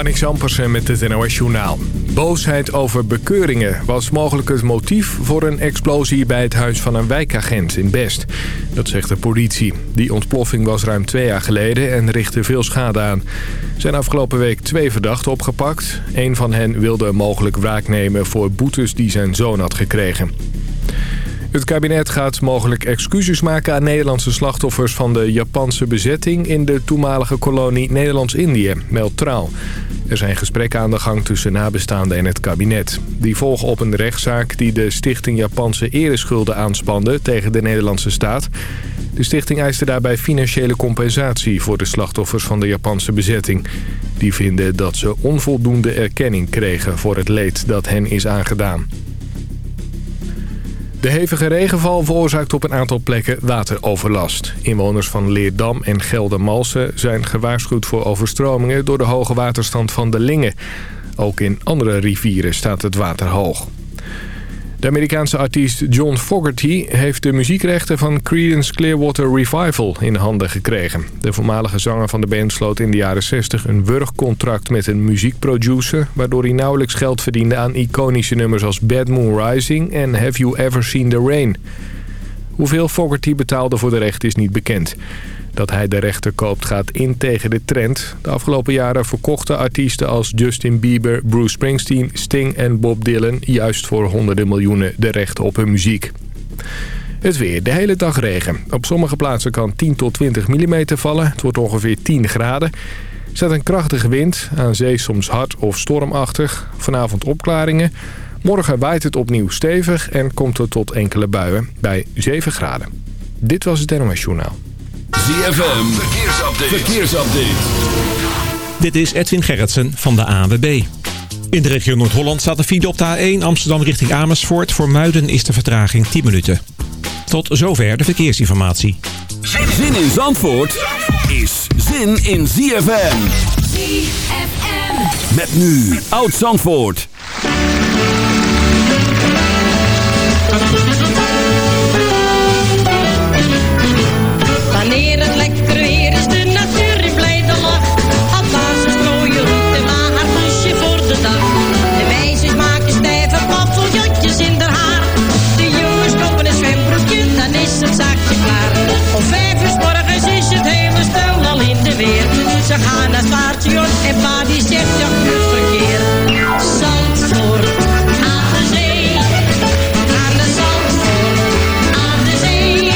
Marnix Ampersen met het NOS Journaal. Boosheid over bekeuringen was mogelijk het motief voor een explosie bij het huis van een wijkagent in Best. Dat zegt de politie. Die ontploffing was ruim twee jaar geleden en richtte veel schade aan. Er zijn afgelopen week twee verdachten opgepakt. Een van hen wilde mogelijk wraak nemen voor boetes die zijn zoon had gekregen. Het kabinet gaat mogelijk excuses maken aan Nederlandse slachtoffers van de Japanse bezetting in de toenmalige kolonie Nederlands-Indië, meldt Trouw. Er zijn gesprekken aan de gang tussen nabestaanden en het kabinet. Die volgen op een rechtszaak die de Stichting Japanse Ereschulden aanspande tegen de Nederlandse staat. De stichting eiste daarbij financiële compensatie voor de slachtoffers van de Japanse bezetting. Die vinden dat ze onvoldoende erkenning kregen voor het leed dat hen is aangedaan. De hevige regenval veroorzaakt op een aantal plekken wateroverlast. Inwoners van Leerdam en Geldermalsen zijn gewaarschuwd voor overstromingen... door de hoge waterstand van de Lingen. Ook in andere rivieren staat het water hoog. De Amerikaanse artiest John Fogerty heeft de muziekrechten van Creedence Clearwater Revival in handen gekregen. De voormalige zanger van de band sloot in de jaren 60 een wurgcontract met een muziekproducer... waardoor hij nauwelijks geld verdiende aan iconische nummers als Bad Moon Rising en Have You Ever Seen the Rain. Hoeveel Fogerty betaalde voor de recht is niet bekend. Dat hij de rechter koopt gaat in tegen de trend. De afgelopen jaren verkochten artiesten als Justin Bieber, Bruce Springsteen, Sting en Bob Dylan... juist voor honderden miljoenen de rechten op hun muziek. Het weer, de hele dag regen. Op sommige plaatsen kan 10 tot 20 mm vallen. Het wordt ongeveer 10 graden. Er staat een krachtige wind, aan zee soms hard of stormachtig. Vanavond opklaringen. Morgen waait het opnieuw stevig en komt het tot enkele buien bij 7 graden. Dit was het NOS. ZFM, verkeersupdate. verkeersupdate. Dit is Edwin Gerritsen van de ANWB. In de regio Noord-Holland staat de file op de A1 Amsterdam richting Amersfoort. Voor Muiden is de vertraging 10 minuten. Tot zover de verkeersinformatie. Zin in Zandvoort is zin in ZFM. ZFM. Met nu Oud Zandvoort. Ze gaan naar paardje en pa die zegt, ja, goed verkeer. Zandvoort, aan de zee. Aan de Zandvoort, aan de zee.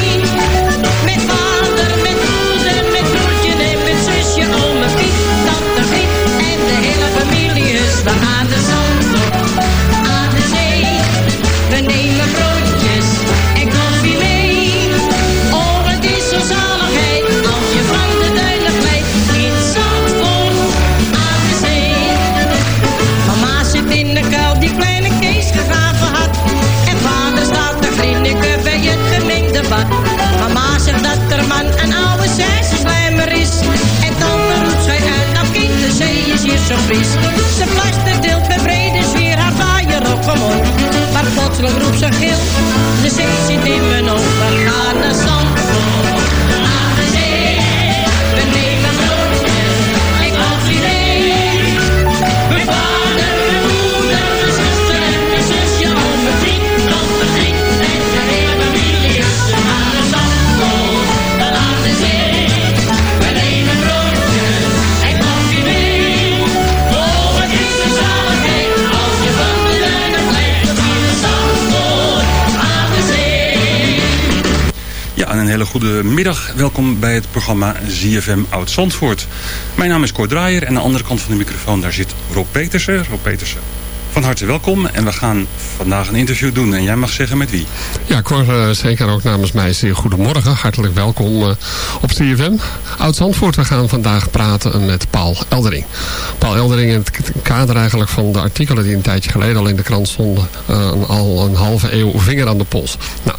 Met vader, met moeder, met broertje en met zusje, ome Piet, tante Griet en de hele familie is. We Mama zegt dat er man een oude slijmer is. En tante roept zij uit, nou kind, de zee is hier zo fris. Ze plaster deelt met brede sfeer haar vaaier op. Maar plotseling roept ze gil, de zee zit in mijn ogen. Gaan naar Zandvoort, Ja, en een hele goede middag. Welkom bij het programma ZFM Oud Zandvoort. Mijn naam is Cor Draaier en aan de andere kant van de microfoon daar zit Rob Petersen. Rob Petersen, van harte welkom. En we gaan vandaag een interview doen en jij mag zeggen met wie. Ja, Cor, eh, zeker ook namens mij zeer goedemorgen. Hartelijk welkom eh, op CFM. Oud-Zandvoort, we gaan vandaag praten met Paul Eldering. Paul Eldering in het kader eigenlijk van de artikelen die een tijdje geleden al in de krant stonden. eh, al een halve eeuw vinger aan de pols. Nou,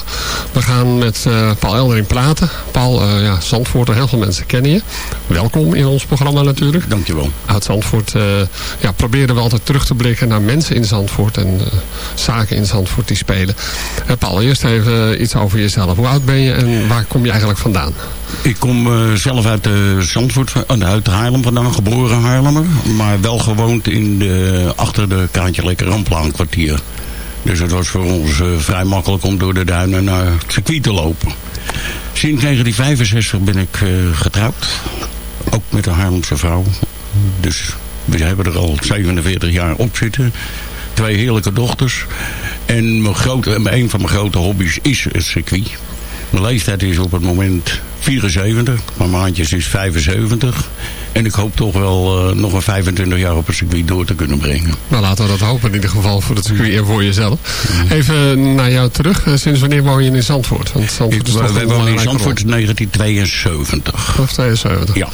we gaan met Paul Eldering praten. Paul, ja, Zandvoort, heel veel mensen kennen je. Welkom in ons programma natuurlijk. Dankjewel. Uit Zandvoort eh, ja, proberen we altijd terug te blikken naar mensen in Zandvoort en zaken in Zandvoort die spelen. Paul, eerst even iets over jezelf. Hoe oud ben je en waar kom je eigenlijk vandaan? Ik kom zelf uit uh, Zandvoort, uit Haarlem vandaan, geboren Haarlemmer. Maar wel gewoond in de, achter de Kaantje Lekker Ramplaan kwartier. Dus het was voor ons vrij makkelijk om door de duinen naar het circuit te lopen. Sinds 1965 ben ik getrouwd. Ook met een Haarlemse vrouw. Dus we hebben er al 47 jaar op zitten. Twee heerlijke dochters. En mijn grote, een van mijn grote hobby's is het circuit. Mijn leeftijd is op het moment 74. Mijn maandjes is 75. En ik hoop toch wel uh, nog een 25 jaar op het circuit door te kunnen brengen. Nou, laten we dat hopen in ieder geval voor het circuit en voor jezelf. Even naar jou terug. Sinds wanneer woon je in Zandvoort? Want Zandvoort ik, is toch wij wonen in Zandvoort in 1972. Of 72? Ja.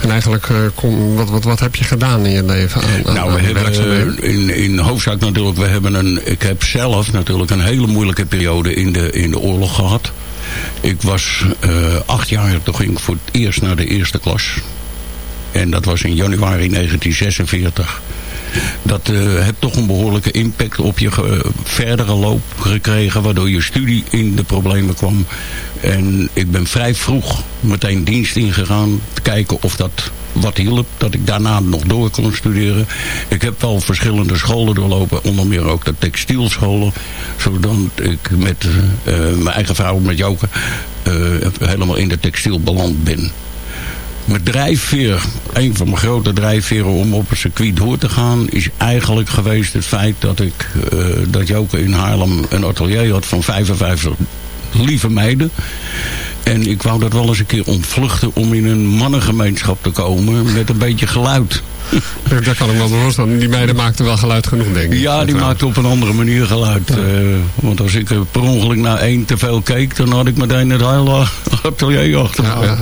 En eigenlijk, uh, kom, wat, wat, wat heb je gedaan in je leven? Aan, nou, we hebben in, in hoofdzaak natuurlijk, we hebben een, ik heb zelf natuurlijk een hele moeilijke periode in de, in de oorlog gehad. Ik was uh, acht jaar, toen ging ik voor het eerst naar de eerste klas. En dat was in januari 1946. Dat uh, heeft toch een behoorlijke impact op je uh, verdere loop gekregen. Waardoor je studie in de problemen kwam. En ik ben vrij vroeg meteen dienst ingegaan. Te kijken of dat wat hielp. Dat ik daarna nog door kon studeren. Ik heb wel verschillende scholen doorlopen. Onder meer ook de textielscholen. Zodat ik met uh, mijn eigen vrouw, met Joke, helemaal in de textiel beland ben. Mijn drijfveer, een van mijn grote drijfveren om op het circuit door te gaan... is eigenlijk geweest het feit dat ik, uh, dat Joke in Haarlem een atelier had van 55 lieve meiden. En ik wou dat wel eens een keer ontvluchten om in een mannengemeenschap te komen met een beetje geluid. Daar kan ik wel voorstellen. Die meiden maakten wel geluid genoeg, denk ik. Ja, die maakten op een andere manier geluid. Ja. Uh, want als ik per ongeluk naar één te veel keek, dan had ik meteen het hele atelier achter. Ja, ja,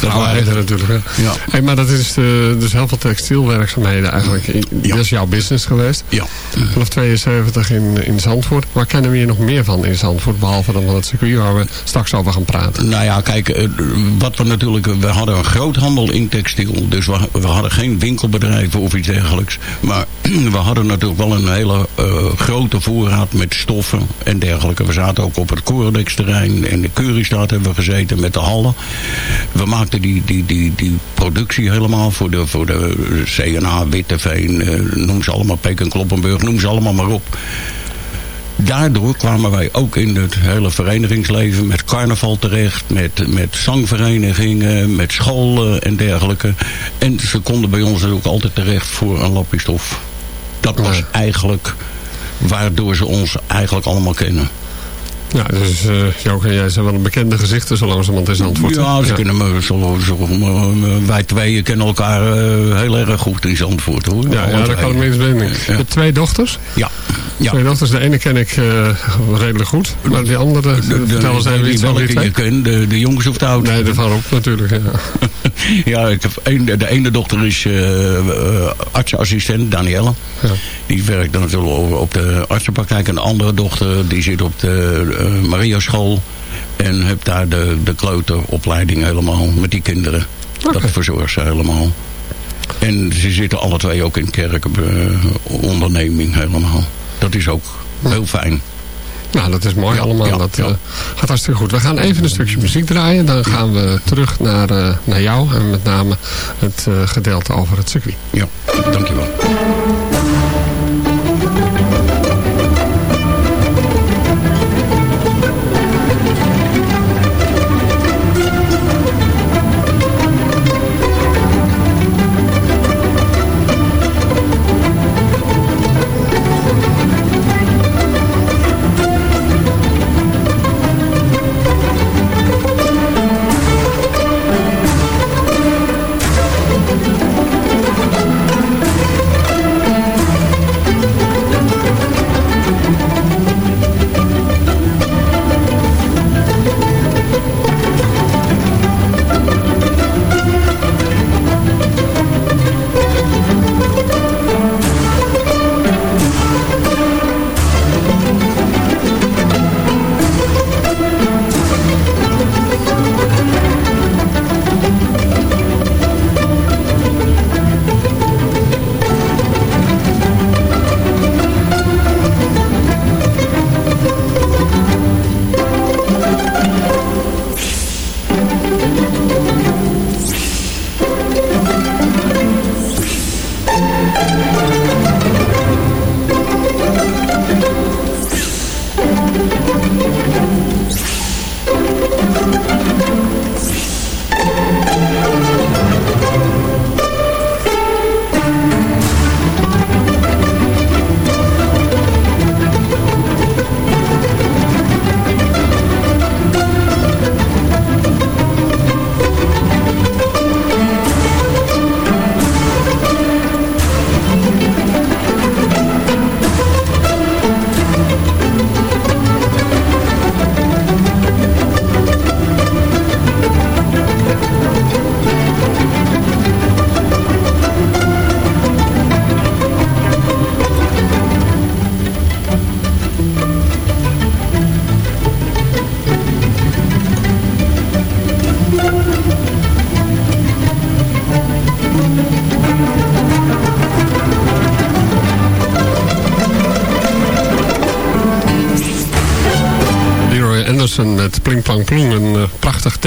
dat waren natuurlijk. Hè. Ja. Hey, maar dat is uh, dus heel veel textielwerkzaamheden eigenlijk. Ja. Dat is jouw business geweest. Ja. Vanaf 72 in, in Zandvoort. Waar kennen we je nog meer van in Zandvoort? Behalve dan van het circuit waar we straks over gaan praten. Nou ja, kijk, wat we natuurlijk... We hadden een groothandel in textiel. Dus we, we hadden geen winkelbedrijf of iets dergelijks. Maar we hadden natuurlijk wel een hele uh, grote voorraad met stoffen en dergelijke. We zaten ook op het Corodex-terrein en de Keuristraat hebben we gezeten met de hallen. We maakten die, die, die, die productie helemaal voor de, voor de CNA, Witteveen, uh, noem ze allemaal, Peek Kloppenburg, noem ze allemaal maar op daardoor kwamen wij ook in het hele verenigingsleven met carnaval terecht, met, met zangverenigingen, met scholen en dergelijke. En ze konden bij ons ook altijd terecht voor een lapje stof. Dat was eigenlijk waardoor ze ons eigenlijk allemaal kennen. Ja, dus uh, Joke en jij zijn wel een bekende gezichten zo langzamerhand is antwoord. Ja, ze ja. kennen me, zo, zo, wij tweeën kennen elkaar uh, heel erg goed in Zandvoort hoor. Ja, ja daar kan ik mee eens. Ja. Je twee dochters? Ja. ja. Twee dochters, de ene ken ik uh, redelijk goed, maar die andere, de, vertel eens even iets die je kent, de, de jongens of de ouders? Nee, de van natuurlijk, ja. ja, ik heb een, de ene dochter is artsassistent, Danielle. Ja. Die werkt dan natuurlijk op de artsenpraktijk. En de andere dochter die zit op de uh, Maria School. En heb daar de, de kleuteropleiding helemaal met die kinderen. Okay. Dat verzorgt ze helemaal. En ze zitten alle twee ook in kerkonderneming uh, helemaal. Dat is ook heel fijn. Nou, dat is mooi ja, allemaal. Ja, dat ja. Uh, gaat hartstikke goed. We gaan even een stukje muziek draaien. Dan gaan we terug naar, uh, naar jou. En met name het uh, gedeelte over het circuit. Ja, dankjewel. Thank you.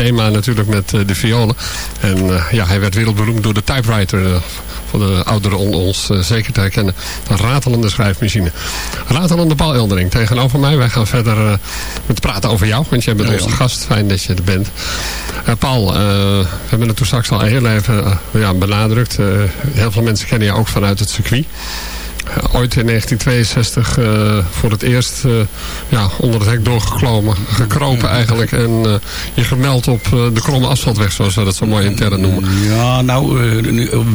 Thema natuurlijk met eh, de violen. En eh, ja, hij werd wereldberoemd door de typewriter. eh, voor de ouderen onder ons zeker te herkennen. Een ratelende schrijfmachine. Ratelende Paul Eldering tegenover mij. Wij gaan verder met praten over jou. Want jij bent Ja, onze gast. Fijn dat je er bent. Paul, we hebben het toen straks al heel even ja, benadrukt. Heel veel mensen kennen je ook vanuit het circuit. Eh, ooit in 1962 eh, voor het eerst eh, ja, onder het hek doorgeklomen, gekropen eigenlijk. En je gemeld op de kromme asfaltweg, zoals we dat zo mooi intern noemen. Ja, nou,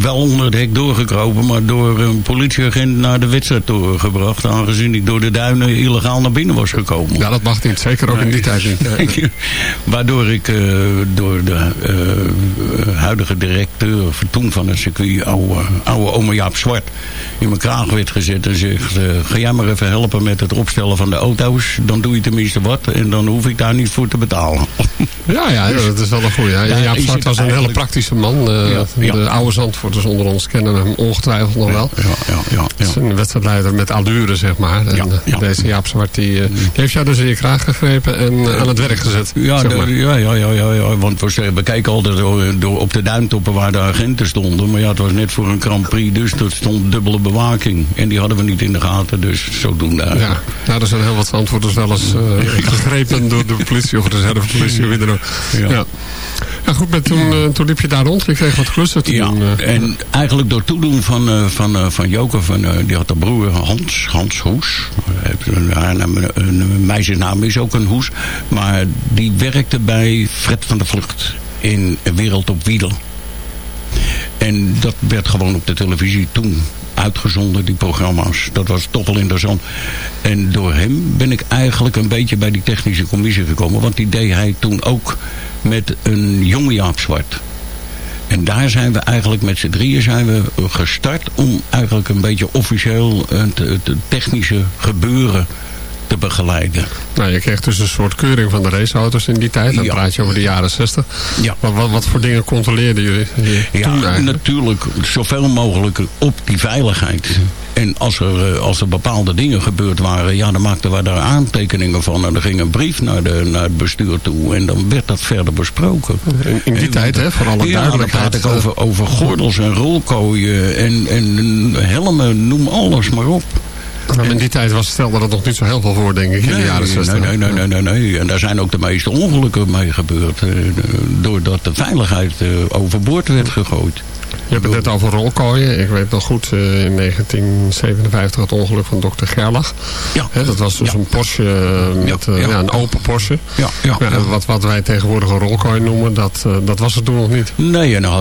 wel onder het hek doorgekropen, maar door een politieagent naar de wedstrijdtoren gebracht. Aangezien ik door de duinen illegaal naar binnen was gekomen. Ja, dat mag niet. Zeker ook in die tijd niet. Waardoor ik door de huidige directeur toen van het circuit, oude, oude oma Jaap Zwart, in mijn kraag werd gezet en zegt, eh, ga jij maar even helpen met het opstellen van de auto's. Dan doe je tenminste wat en dan hoef ik daar niet voor te betalen. Ja, ja, dat is wel een goeie. Ja, Ja, Jaap Zwart was een hele praktische man. Eh, Ja. De oude Zandvoorters onder ons kennen hem ongetwijfeld nog wel. Ja, ja, ja. Is ja. een wedstrijdleider met allure, zeg maar. En eh, deze Jaap Zwart, die, eh, die heeft jou dus in je kraag gegrepen en aan het werk gezet. Ja, zeg de- maar. ja, ja, ja, ja, want we, we kijken altijd door, door op de duintoppen waar de agenten stonden. Maar ja, het was net voor een Grand Prix, dus er stond dubbele bewaking. En die hadden we niet in de gaten, dus zodoende. Ja, nou, er zijn heel wat Zandvoorters wel eens eh, gegrepen door de politie of de reservepolitie. Ja. Ja. Ja, goed, maar toen, eh, toen liep je daar rond. Je kreeg wat klussen te Ja, doen. eh. en eigenlijk door toedoen van, van, van Joker, van, die had een broer Hans, Hans Hoes. Een, meisjesnaam is ook een Hoes. Maar die werkte bij Fred van der Vlucht in Wereld op Wiel. En dat werd gewoon op de televisie toen uitgezonden, die programma's. Dat was toch wel interessant. En door hem ben ik eigenlijk een beetje bij die technische commissie gekomen. Want die deed hij toen ook met een jonge Jaap Zwart. En daar zijn we eigenlijk met z'n drieën zijn we gestart om eigenlijk een beetje officieel het, het technische gebeuren te begeleiden. Nou, je kreeg dus een soort keuring van de raceauto's in die tijd. Dan Ja. praat je over de jaren 60. Ja. Wat, wat, wat voor dingen controleerden jullie Ja, eigenlijk? natuurlijk zoveel mogelijk op die veiligheid. En als er, eh, als er bepaalde dingen gebeurd waren, ja, dan maakten wij daar aantekeningen van. En er ging een brief naar, de, naar het bestuur toe. En dan werd dat verder besproken. In, in die En- tijd, hè, voor alle Ja, dan duidelijkheid. praat ik over, over gordels en rolkooien en, en helmen, noem alles maar op. in die tijd was stelde dat nog niet zo heel veel voor, denk ik, in de jaren 60. Nee, nee, nee, nee, nee, nee. En daar zijn ook de meeste ongelukken mee gebeurd. eh, doordat de veiligheid eh, overboord werd gegooid. Je hebt het net over rolkooien. Ik weet nog goed, eh, in 1957 het ongeluk van dokter Gerlach. Ja. Dat was dus Ja. een Porsche, eh, met, Ja, eh, ja. ja, een open Porsche. Ja. Wat, wat wij tegenwoordig een rolkooi noemen, dat, dat was het toen nog niet. Nee, en hij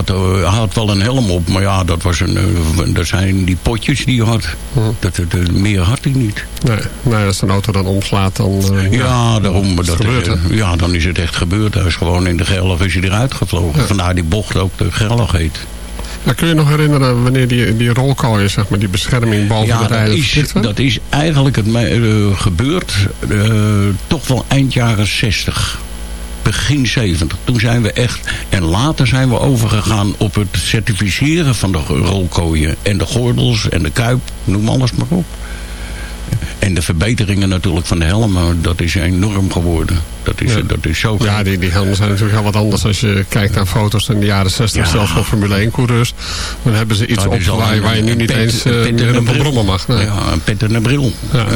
had, wel een helm op. Maar ja, dat, was een, dat zijn die potjes die hij had. Mhm. Dat, dat, meer had hij niet. Nee, nee, als een auto dan omslaat, dan... Ja, daarom. is Dat, gebeurd, eh, hè? ja, dan is het echt gebeurd. Hij is gewoon in de Gerlach is hij eruit gevlogen. Vandaar die bocht ook de Gerlach heet. Ja, kun je nog herinneren wanneer die, die zeg maar, die bescherming boven Ja, de dat rijden is, verplicht werd? dat is eigenlijk het, eh, gebeurd eh, toch wel eind jaren 60. Begin 70. Toen zijn we echt... En later zijn we overgegaan op het certificeren van de rolkooien. En de gordels en de kuip. Noem alles maar op. En de verbeteringen natuurlijk van de helmen. Dat is enorm geworden. Dat is, Ja. dat is zo Ja, die, die helmen zijn natuurlijk heel wat anders als je kijkt naar foto's in de jaren 60, Ja. zelfs van Formule 1 coureurs. Dan hebben ze iets Dat op waar, je- waar je nu niet pet- eens een uh, een een brommen mag. Nee. Ja. Een pet en een bril. Ja.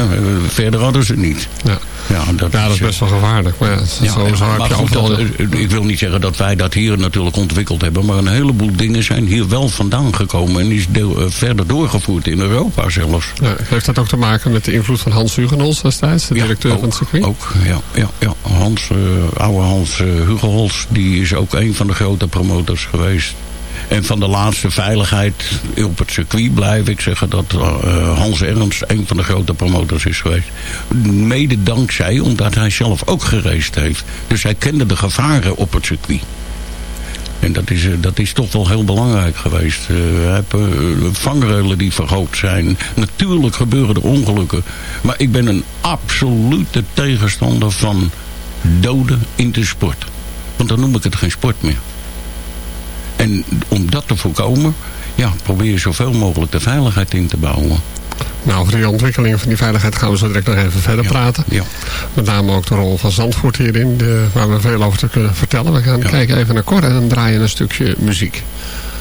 Verder hadden ze het niet. Ja. Ja, dat, dat is best wel gevaarlijk. Maar ja, zo, Ja, zo ja, heb maar je goed, overal... dat, eh, ik wil niet zeggen dat wij dat hier natuurlijk ontwikkeld hebben. Maar een heleboel dingen zijn hier wel vandaan gekomen. En is deel, eh, verder doorgevoerd in Europa zelfs. Ja, heeft dat ook te maken met de invloed van Hans Hugenholz destijds, de directeur ook, van het circuit? Ook, ja. ja, ja. Hans, eh, oude Hans uh, Hugelholz, die is ook een van de grote promotors geweest. En van de laatste veiligheid op het circuit blijf ik zeggen dat uh, Hans Ernst een van de grote promotors is geweest. Mede dankzij, omdat hij zelf ook gereisd heeft. Dus hij kende de gevaren op het circuit. En dat is, dat is toch wel heel belangrijk geweest. We hebben uh, die verhoogd zijn. Natuurlijk gebeuren er ongelukken. Maar ik ben een absolute tegenstander van doden in de sport. Want dan noem ik het geen sport meer. En om dat te voorkomen, ja, probeer je zoveel mogelijk de veiligheid in te bouwen. Nou, over die ontwikkeling van die veiligheid gaan we zo direct nog even verder praten. Ja. Met name ook de rol van Zandvoort hierin, de, waar we veel over te kunnen vertellen. We gaan kijken even naar Cor en dan draaien een stukje muziek.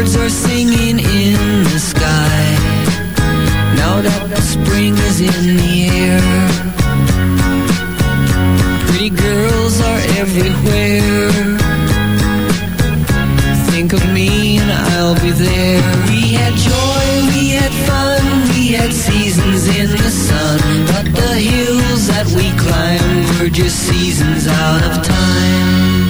Birds are singing in the sky. Now that the spring is in the air. Pretty girls are everywhere. Think of me and I'll be there. We had joy, we had fun, we had seasons in the sun. But the hills that we climbed were just seasons out of time.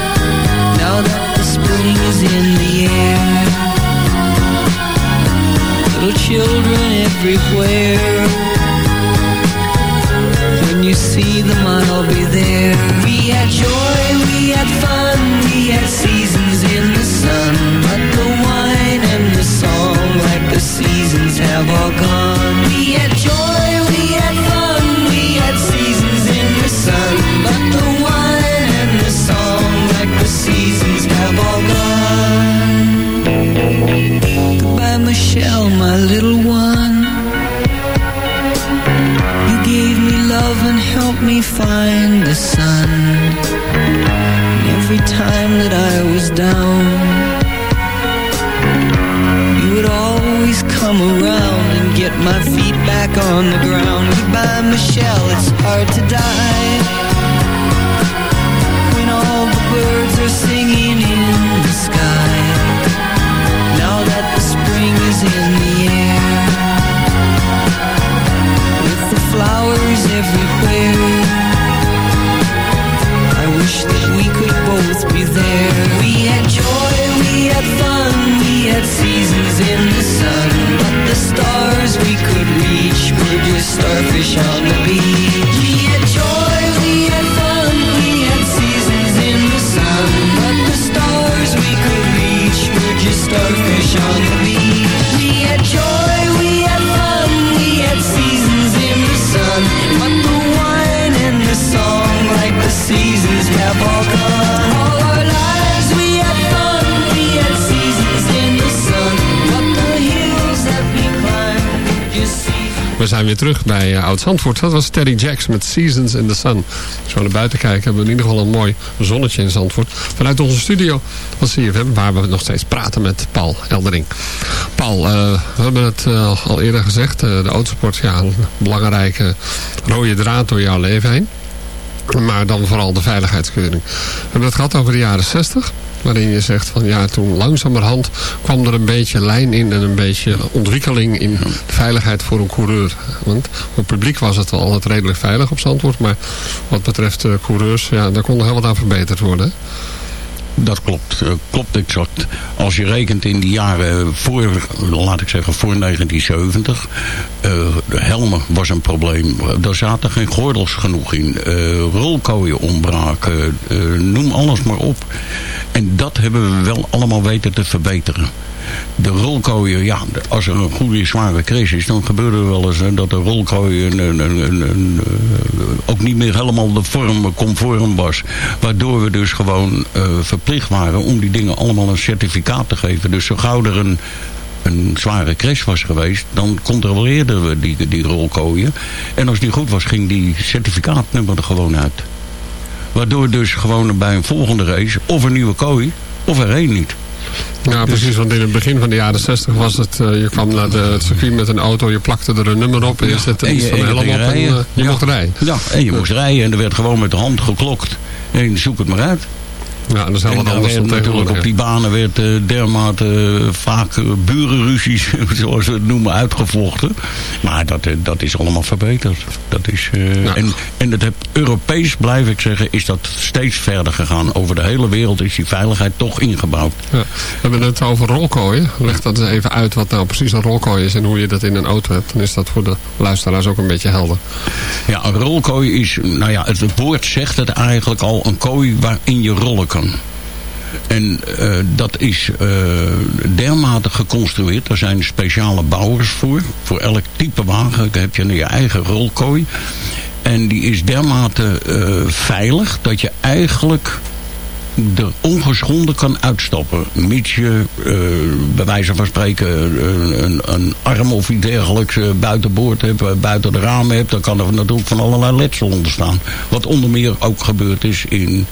Now that the spring is in the air. Little children everywhere. When you see them, I'll be there. We had joy, we had fun, we had seasons in the sun. But the wine and the song, like the seasons, have all gone. We had joy, my little one. You gave me love and helped me find the sun. And every time that I was down, you would always come around and get my feet back on the ground. Goodbye, Michelle, it's hard to die. Zijn weer terug bij uh, Oud-Zandvoort. Dat was Terry Jacks met Seasons in the Sun. Als we naar buiten kijken hebben we in ieder geval een mooi zonnetje in Zandvoort. Vanuit onze studio van CFM, waar we nog steeds praten met Paul Eldering. Paul, uh, we hebben het uh, al eerder gezegd. de autosport, ja, een belangrijke rode draad door jouw leven heen. Maar dan vooral de veiligheidskeuring. We hebben het gehad over de jaren 60. Waarin je zegt van ja, toen langzamerhand kwam er een beetje lijn in en een beetje ontwikkeling in de veiligheid voor een coureur. Want voor het publiek was het al altijd redelijk veilig op Zandvoort. Maar wat betreft uh, coureurs, ja, daar kon er heel wat aan verbeterd worden. Dat klopt, uh, klopt exact. Als je rekent in die jaren voor, laat ik zeggen, voor 1970, uh, de helmen was een probleem. Daar zaten geen gordels genoeg in. Uh, rolkooien ontbraken, noem alles maar op. En dat hebben we wel allemaal weten te verbeteren. De rolkooien, ja, als er een goede zware crash is, dan gebeurde er wel eens dat de rolkooi een, een, een, een, ook niet meer helemaal de vorm conform was. Waardoor we dus gewoon uh, verplicht waren om die dingen allemaal een certificaat te geven. Dus zo gauw er een, een zware crash was geweest, dan controleerden we die, die rolkooien. En als die goed was, ging die certificaatnummer er gewoon uit. Waardoor dus gewoon bij een volgende race of een nieuwe kooi of er één niet. Ja, precies. Want in het begin van de jaren 60 was het... eh, je kwam naar de, het circuit met een auto, je plakte er een nummer op... en je zette iets van helm op en eh, je Ja. mocht rijden. Ja, en je moest rijden en er werd gewoon met de hand geklokt. En zoek het maar uit. Ja, dat is heel wat anders dan natuurlijk op die banen werd eh, dermate eh, vaak eh, burenruzies, zoals we het noemen, uitgevochten. Maar dat, dat is allemaal verbeterd. Dat is, Ja. En, en het heb, Europees, blijf ik zeggen, is dat steeds verder gegaan. Over de hele wereld is die veiligheid toch ingebouwd. Ja. We hebben het over rolkooien. Leg dat eens even uit wat nou precies een rolkooi is... en hoe je dat in een auto hebt. Dan is dat voor de luisteraars ook een beetje helder. Ja, een rolkooi is, nou ja, het woord zegt het eigenlijk al, een kooi waarin je rollen En eh, dat is eh, dermate geconstrueerd. Er zijn speciale bouwers voor. Voor elk type wagen heb je je eigen rolkooi. En die is dermate eh, veilig dat je eigenlijk er ongeschonden kan uitstappen. Mits je, bij wijze van spreken, een, een, arm of iets dergelijks eh, buiten boord hebt, buiten de ramen hebt, dan kan er natuurlijk van allerlei letsel ontstaan. Wat onder meer ook gebeurd is in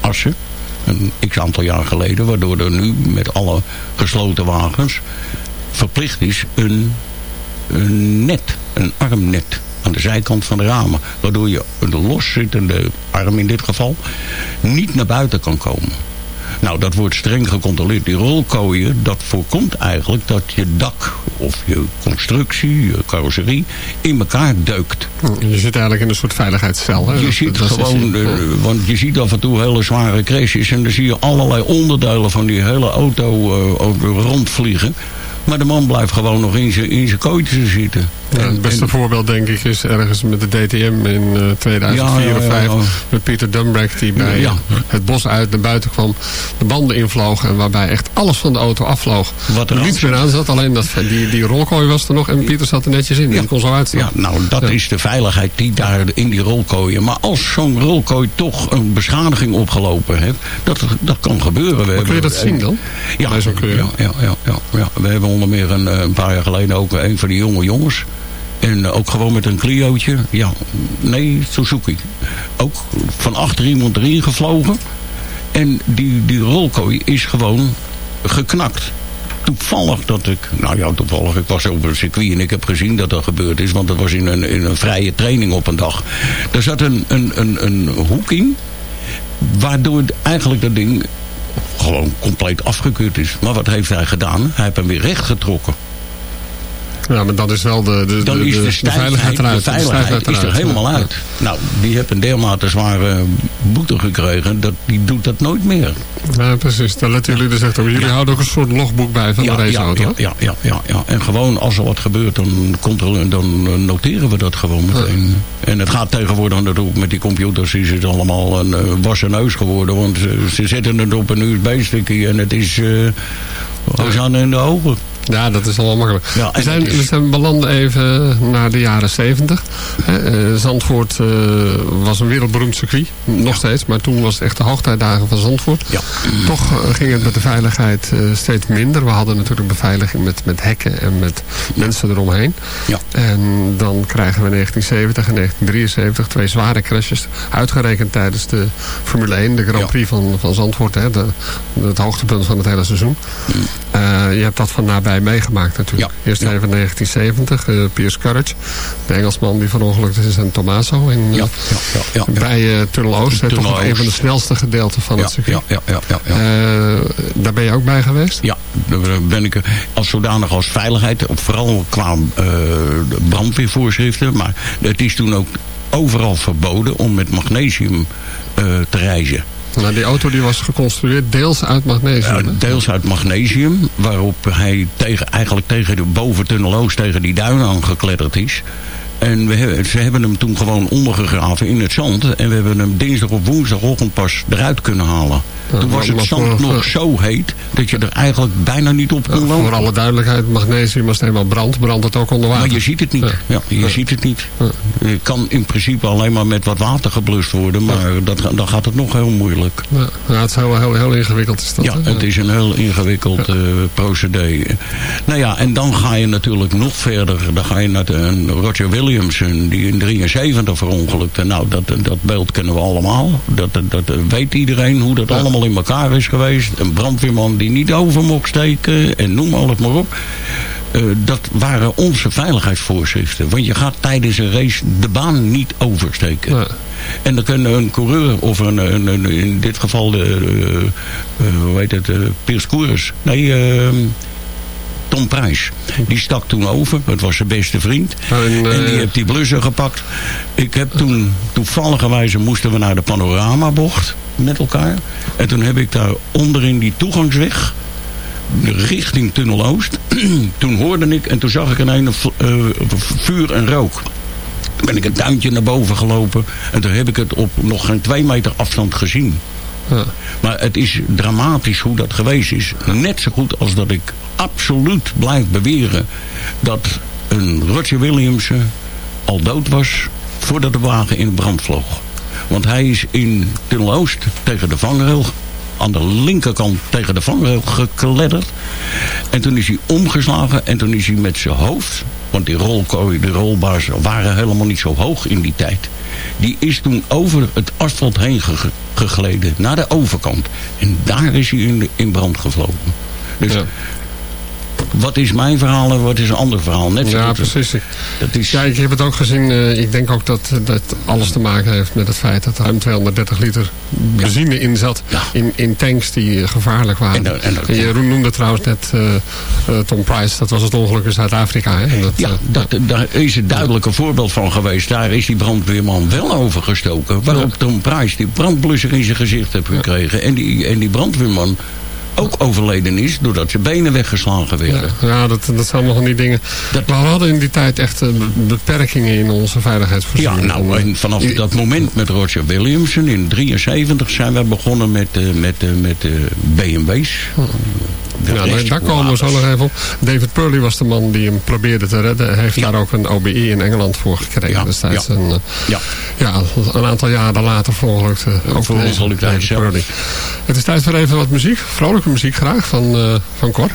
Assen, een x aantal jaar geleden, waardoor er nu met alle gesloten wagens verplicht is een, een net, een armnet aan de zijkant van de ramen. Waardoor je de loszittende arm in dit geval niet naar buiten kan komen. Nou, dat wordt streng gecontroleerd. Die rolkooien, dat voorkomt eigenlijk dat je dak of je constructie, je carrosserie in elkaar deukt. Je zit eigenlijk in een soort veiligheidscel. Hè? Je Dat- ziet dat gewoon, eh, want je ziet af en toe hele zware crashes en dan zie je allerlei onderdelen van die hele auto ook rondvliegen. Maar de man blijft gewoon nog in zijn in zijn kooitje zitten. Ja, het beste En- voorbeeld denk ik is ergens met de DTM in eh, 2004 Ja, ja, of ja, 5 ja. met Pieter Dumbrek die bij het bos uit naar buiten kwam, de banden invloog en waarbij echt alles van de auto afvloog. Wat er niets meer aan zat, alleen dat, die, die rolkooi was er nog en Pieter zat er netjes in. Die kon zo uitstaan. Ja, nou, dat is de veiligheid die daar in die rolkooien. Maar als zo'n rolkooi toch een beschadiging opgelopen heeft, dat, dat kan gebeuren. We Maar kun je dat zien dan? Ja, Bij zo'n keur? ja, ja, ja, ja, ja. We hebben onder meer een, eh, een paar jaar geleden ook een van die jonge jongens. En eh, ook gewoon met een Clio'tje. Ja, nee, Suzuki. Ook van achter iemand erin gevlogen. En die, die rolkooi is gewoon geknakt. Toevallig dat ik, nou ja, toevallig, ik was op een circuit en ik heb gezien dat dat gebeurd is, want dat was in een, in een vrije training op een dag. Er zat een, een, een, een hoek in, waardoor eigenlijk dat ding gewoon compleet afgekeurd is. Maar wat heeft hij gedaan? Hij heeft hem weer recht getrokken. Ja, maar dat is wel de, de, Dan de, is de, de veiligheid de eruit. veiligheid stijfheid is er helemaal Ja. uit. Nou, die heeft een dermate zware boete gekregen, dat, die doet dat nooit meer. Ja, precies. Daar letten jullie dus echt op. Jullie houden ook een soort logboek bij van de raceauto. ja, ja, ja, ja, ja. En gewoon als er wat gebeurt, dan, controleren, dan eh, noteren we dat gewoon meteen. En het gaat tegenwoordig natuurlijk met die computers, is het allemaal een uh, wassen neus geworden. Want ze, ze zetten het op een USB-stickje en het is... uh, in de ogen. Ja, dat is allemaal makkelijk. Ja, we, zijn, we zijn belanden even naar de jaren 70. Uh, Zandvoort uh, was een wereldberoemd circuit. Nog ja. steeds. Maar toen was het echt de hoogtijdagen van Zandvoort. Ja. Toch uh, ging het met de veiligheid uh, steeds minder. We hadden natuurlijk beveiliging met, met hekken en met mensen eromheen. Ja. En dan krijgen we in 1970 en 1973 twee zware crashes. Uitgerekend tijdens de Formule 1. De Grand Prix van, van Zandvoort. Hè, de, het hoogtepunt van het hele seizoen. Mm. je hebt dat van nabij meegemaakt natuurlijk. Ja. Eerst ja. even 1970, uh, Piers Courage. De Engelsman die verongelukt is in Tommaso. In, uh, ja, ja, bij uh, Tunnel Oost. Toch nog een van de snelste gedeelten van het circuit. Ja, ja, ja, ja, daar ben je ook bij geweest? Ja, daar ben ik als zodanig als veiligheid. Vooral qua brandweervoorschriften. Maar het is toen ook overal verboden om met magnesium te reizen. Nou, die auto die was geconstrueerd deels uit magnesium. Uh, deels uit magnesium, waarop hij tegen, eigenlijk tegen de boventunnel Oost tegen die duinen aangekletterd is. En we hebben, ze hebben hem toen gewoon ondergegraven in het zand. En we hebben hem dinsdag of woensdagochtend pas eruit kunnen halen. Toen was het zand nog zo heet dat je er eigenlijk bijna niet op kon ja, lopen. Voor alle duidelijkheid, magnesium als het eenmaal brandt, brandt het ook onder water. Maar je ziet het niet. Ja, ja je ziet het niet. Je kan in principe alleen maar met wat water geblust worden. Maar dat, dan gaat het nog heel moeilijk. Ja, het is heel, heel, heel ingewikkeld. Is dat, ja, het is een heel ingewikkeld uh, procedé. Nou ja, en dan ga je natuurlijk nog verder. Dan ga je naar de, Roger Williams Williamson, die in 73 verongelukte. Nou, dat, dat beeld kennen we allemaal. Dat, dat, dat weet iedereen hoe dat allemaal in elkaar is geweest. Een brandweerman die niet over mocht steken en noem alles maar op. Eh, dat waren onze veiligheidsvoorschriften. Want je gaat tijdens een race de baan niet oversteken. Ja. En dan kan een coureur, of een, een, een- in dit geval de, eh, eh, hoe heet het, eh Piers Koers. Nee, eh, Tom Prijs. Die stak toen over, het was zijn beste vriend. En, En die eh, heeft die blusser gepakt. Ik heb toen, toevalligerwijze moesten we naar de panoramabocht met elkaar. En toen heb ik daar onderin die toegangsweg richting Tunnel Oost. toen hoorde ik en toen zag ik een eh, vuur en rook. Toen ben ik een tuintje naar boven gelopen. En toen heb ik het op nog geen twee meter afstand gezien. Maar het is dramatisch hoe dat geweest is. Net zo goed als dat ik absoluut blijf beweren... dat een Roger Williamson al dood was... voordat de wagen in brand vloog. Want hij is in Tunnel Oost tegen de vangrail... aan de linkerkant tegen de vangrail gekledderd. En toen is hij omgeslagen en toen is hij met zijn hoofd... want die rolkooi, de rolbaars waren helemaal niet zo hoog in die tijd... die is toen over het asfalt heen ge- gegleden naar de overkant. En daar is hij in, in brand gevlogen. Dus. Wat is mijn verhaal en wat is een ander verhaal? Net Ja, precies. Ik- Dat is, Ja, ik heb het ook gezien. eh, ik denk ook dat dat alles te maken heeft met het feit dat er ruim 230 liter benzine in zat. Ja. In, in tanks die eh, gevaarlijk waren. En en dat- Jeroen noemde trouwens net eh, Tom Price. Dat was het ongeluk in Zuid-Afrika. En Ja, dat, daar is een duidelijke voorbeeld van geweest. Daar is die brandweerman wel over gestoken. Waarop Tom Prijs die brandblusser in zijn gezicht heeft gekregen. En, die, en die brandweerman ook overleden is doordat zijn benen weggeslagen werden. Ja, ja dat, dat zijn allemaal van die dingen. Dat- Maar we hadden in die tijd echt eh, beperkingen in onze Ja, veiligheidsvoorziening. nou, en vanaf dat moment met Roger Williamson in 73 zijn wij begonnen met, eh, met, eh, met BMW's. Ja, daar, daar komen we zo nog even op. David Purley was de man die hem probeerde te redden. Hij heeft Ja. daar ook een OBI in Engeland voor gekregen Ja, destijds. ja. En, eh, Ja. ja, een aantal jaren later ook hij David. Purley. Het is tijd voor even wat muziek. Vrolijke muziek graag van, eh, van Cor.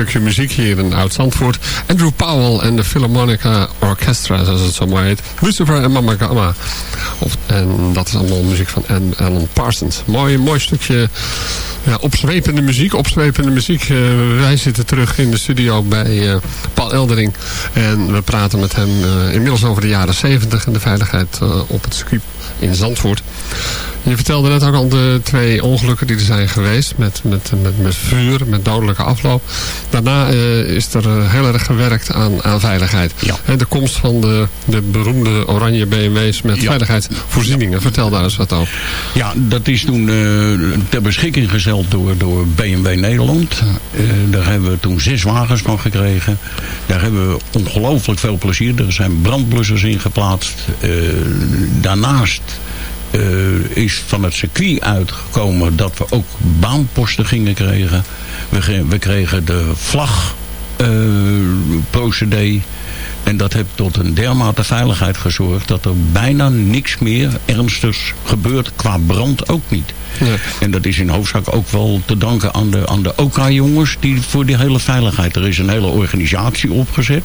Stukje muziek hier in Oud-Zandvoort. Andrew Powell en de Philharmonica Orchestra, zoals het zo mooi heet. Lucifer en Mama Gamma. En dat is allemaal muziek van An- Alan Parsons. Mooi, mooi stukje ja, opzwepende muziek. Opzwepende muziek. Eh, wij zitten terug in de studio bij eh, Paul Eldering. En we praten met hem eh, inmiddels over de jaren 70 en de veiligheid op het circuit in Zandvoort. Je vertelde net ook al de twee ongelukken die er zijn geweest. Met, met, met, met vuur, met dodelijke afloop. Daarna eh, is er eh, heel erg gewerkt aan, aan veiligheid. Ja. En de komst van de, de beroemde oranje BMW's met Ja. veiligheidsvoorzieningen. Vertel daar eens wat over. Ja, dat is toen eh, ter beschikking gesteld door, door BMW Nederland. Daar hebben we toen zes wagens van gekregen. Daar hebben we ongelooflijk veel plezier. Er zijn brandblussers in geplaatst. Daarnaast eh, is van het circuit uitgekomen dat we ook baanposten gingen krijgen. We, we kregen de vlag eh, procedé. En dat heeft tot een dermate veiligheid gezorgd dat er bijna niks meer ernstigs gebeurt. Qua brand ook niet. Ja. En dat is in hoofdzaak ook wel te danken aan de, aan de OK-jongens die voor die hele veiligheid. Er is een hele organisatie opgezet.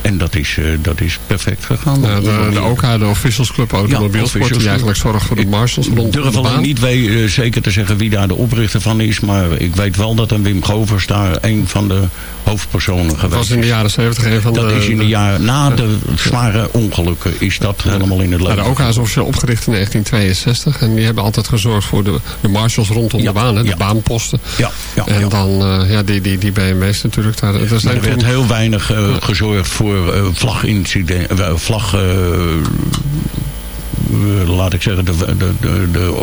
En dat is, eh, dat is perfect gegaan. Ja, de, de OK, de Officials Club Automobielsport, Officials die eigenlijk zorgt voor de marshals Ik rond durf de alleen niet we- eh, zeker te zeggen wie daar de oprichter van is. Maar ik weet wel dat een Wim Govers daar een van de hoofdpersonen Dat geweest was in de is. jaren 70 een van Dat de... is in de jaren na de zware ongelukken is dat helemaal in het Ja, leven. de OK is officieel opgericht in 1962. En die hebben altijd gezorgd voor de, de marshals rondom Ja, de baan. Hè, de ja. baanposten. Ja, ja, En dan eh, ja, die, die, die BMW's natuurlijk. Daar, er zijn er werd toen- heel weinig eh, gezorgd voor eh, vlagincidenten, vlag, laat ik zeggen, de, de, de, de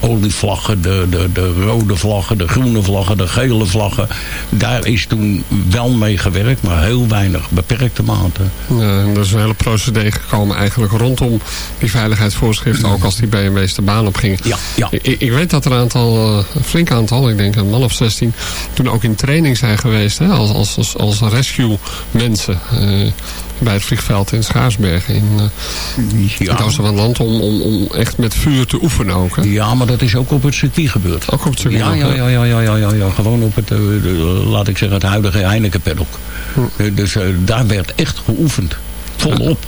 olievlaggen, de, de, de rode vlaggen, de groene vlaggen, de gele vlaggen. Daar is toen wel mee gewerkt, maar heel weinig, beperkte mate. Ja, en er is een hele procedé gekomen eigenlijk rondom die veiligheidsvoorschriften. Ook als die BMW's de baan op gingen. Ja, ja. Ik, ik weet dat er een aantal, eh, een flink aantal, ik denk een man of 16, toen ook in training zijn geweest. Hè, als, als, als, als rescue mensen. eh, bij het vliegveld in Schaarsbergen in, uh, in het Ja, oosten van het land. Om, om, om echt met vuur te oefenen ook. Hè. ja, maar dat is ook op het circuit gebeurd. Ook op het circuit Ja, ja, ja, ja, ja, ja, ja, ja. gewoon op het, eh, de- laat ik zeggen, het huidige Heineken paddock. Hm. Eh, Dus eh, daar werd echt geoefend. Volop.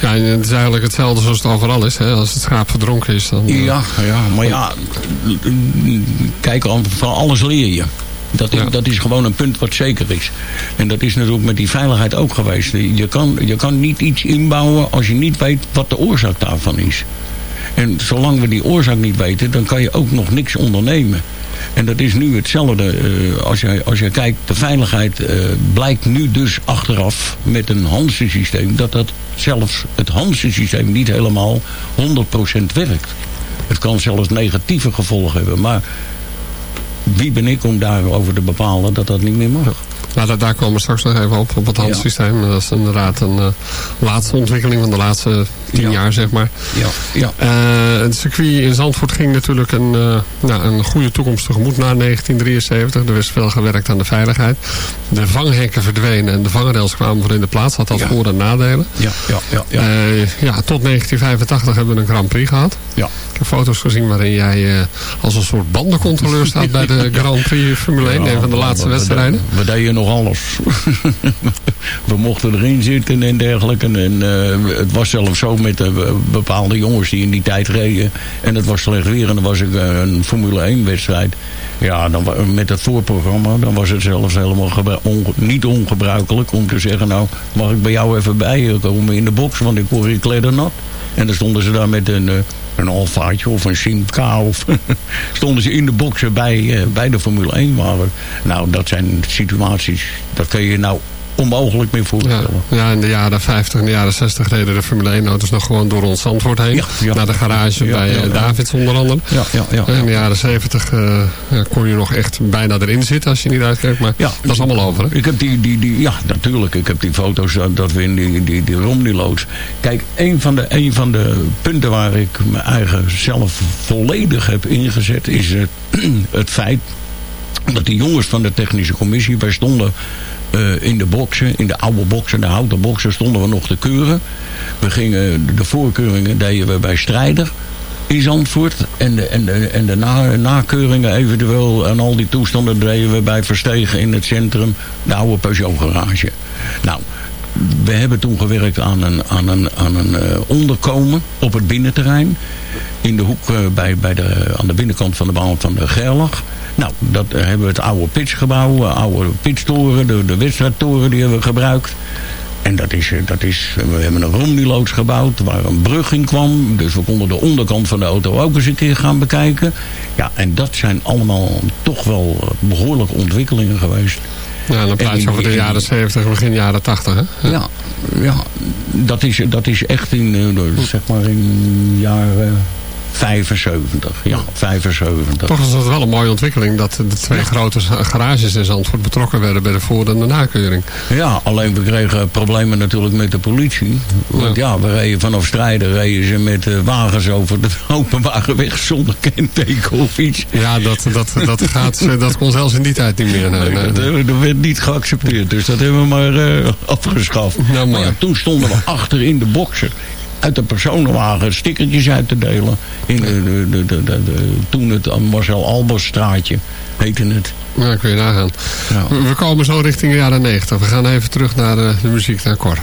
Ja, en het is eigenlijk hetzelfde zoals het overal is. Hè. Als het schaap verdronken is, dan... eh, Ja, ja, maar ja, kijk, van alles leer je. Dat Ja. dat is gewoon een punt wat zeker is. En dat is natuurlijk met die veiligheid ook geweest. Je kan, je kan niet iets inbouwen als je niet weet wat de oorzaak daarvan is. En zolang we die oorzaak niet weten, dan kan je ook nog niks ondernemen. En dat is nu hetzelfde. eh, als, je, als je kijkt, de veiligheid eh, blijkt nu dus achteraf met een Hansen-systeem... dat dat zelfs het Hansen-systeem niet helemaal 100% werkt. Het kan zelfs negatieve gevolgen hebben. Maar wie ben ik om daarover te bepalen dat dat niet meer mag? Nou, daar, daar komen we straks nog even op, op het handsysteem. Dat is inderdaad een eh, laatste ontwikkeling van de laatste tien Ja. jaar, zeg maar. Ja, ja. Eh, het circuit in Zandvoort ging natuurlijk een, eh, nou, een goede toekomst tegemoet na 1973. Er is veel gewerkt aan de veiligheid. De vanghekken verdwenen en de vangrails kwamen voor in de plaats. Had dat Ja. voor- en nadelen. Ja, ja, ja, ja. Eh, ja, tot 1985 hebben we een Grand Prix gehad. ja. Ik heb foto's gezien waarin jij als een soort bandencontroleur staat bij de Grand Prix Formule 1. een van de laatste we- we- wedstrijden. We, deden nog alles. we mochten erin zitten en dergelijke. En eh, het was zelfs zo met eh, bepaalde jongens die in die tijd reden. En het was slecht weer en dan was ik eh, een Formule 1 wedstrijd. Ja, dan, met het voorprogramma, dan was het zelfs helemaal niet ongebruikelijk om te zeggen... nou, mag ik bij jou even bij komen in de box, want ik word hier kleddernat. En dan stonden ze daar met een, een Alfaatje of een Simca. Of stonden ze in de boxen bij, bij de Formule 1 wagen. Nou, dat zijn situaties, dat kun je nou onmogelijk meer Ja, voorstellen. ja, in de jaren 50 en de jaren 60 reden de Formule 1 auto's nog gewoon door ons Zandvoort heen. Ja, ja. Naar de garage Ja, bij ja, eh, ja. Davids onder andere. Ja, ja, ja. In de jaren 70 eh, ja, kon je nog echt bijna erin zitten als je niet uitkijkt. Maar Ja. dat is allemaal over. Hè? Ik heb die, die, die, ja, natuurlijk. Ik heb die foto's dat, dat we in die, die, die Romney-loods. Kijk, een van, de, een van de punten waar ik mijn eigen zelf volledig heb ingezet... is het, het feit dat die jongens van de technische commissie... wij stonden eh, in de boksen, in de oude boksen, de houten boksen... stonden we nog te keuren. We gingen, de voorkeuringen deden we bij Strijder... in Zandvoort. En de, en de, en de na, nakeuringen eventueel en al die toestanden deden we bij Verstegen in het centrum. De oude Peugeot garage. Nou, we hebben toen gewerkt aan een, aan een, aan een eh, onderkomen op het binnenterrein. In de hoek eh, bij, bij de, aan de binnenkant van de baan van de Gerlach. Nou, dat eh, hebben we het oude pitsgebouw, de oude pitstoren, de, de wedstrijdtoren die hebben we gebruikt. En dat is, eh, dat is, we hebben een Romney-loods gebouwd waar een brug in kwam. Dus we konden de onderkant van de auto ook eens een keer gaan bekijken. Ja, en dat zijn allemaal toch wel behoorlijke ontwikkelingen geweest. Ja, dan praat je over de jaren 70, begin jaren 80, hè? Ja, ja dat, is, dat is echt in, eh, zeg maar in jaren 75. Ja, 75. Toch was dat wel een mooie ontwikkeling dat de twee grote garages in Zandvoort betrokken werden bij de voor- en de nakeuring. Ja, alleen we kregen problemen natuurlijk met de politie. Want ja, we reden vanaf strijden reden ze met eh, wagens over de openbare weg zonder kenteken of iets. Ja, dat, dat, dat, gaat, dat kon zelfs in die tijd niet meer. Nee, nee, Dat, nee. dat werd niet geaccepteerd, dus dat hebben we maar eh, afgeschaft. Nou, maar ja, toen stonden we achter in de boksen uit de personenwagen stickertjes uit te delen. In de, de, de, de, de- de- toen het Marcel Albers straatje heette het. Ja, kun je nagaan. Ja. We- komen zo richting de jaren 90. We gaan even terug naar de, de muziek, naar Cor.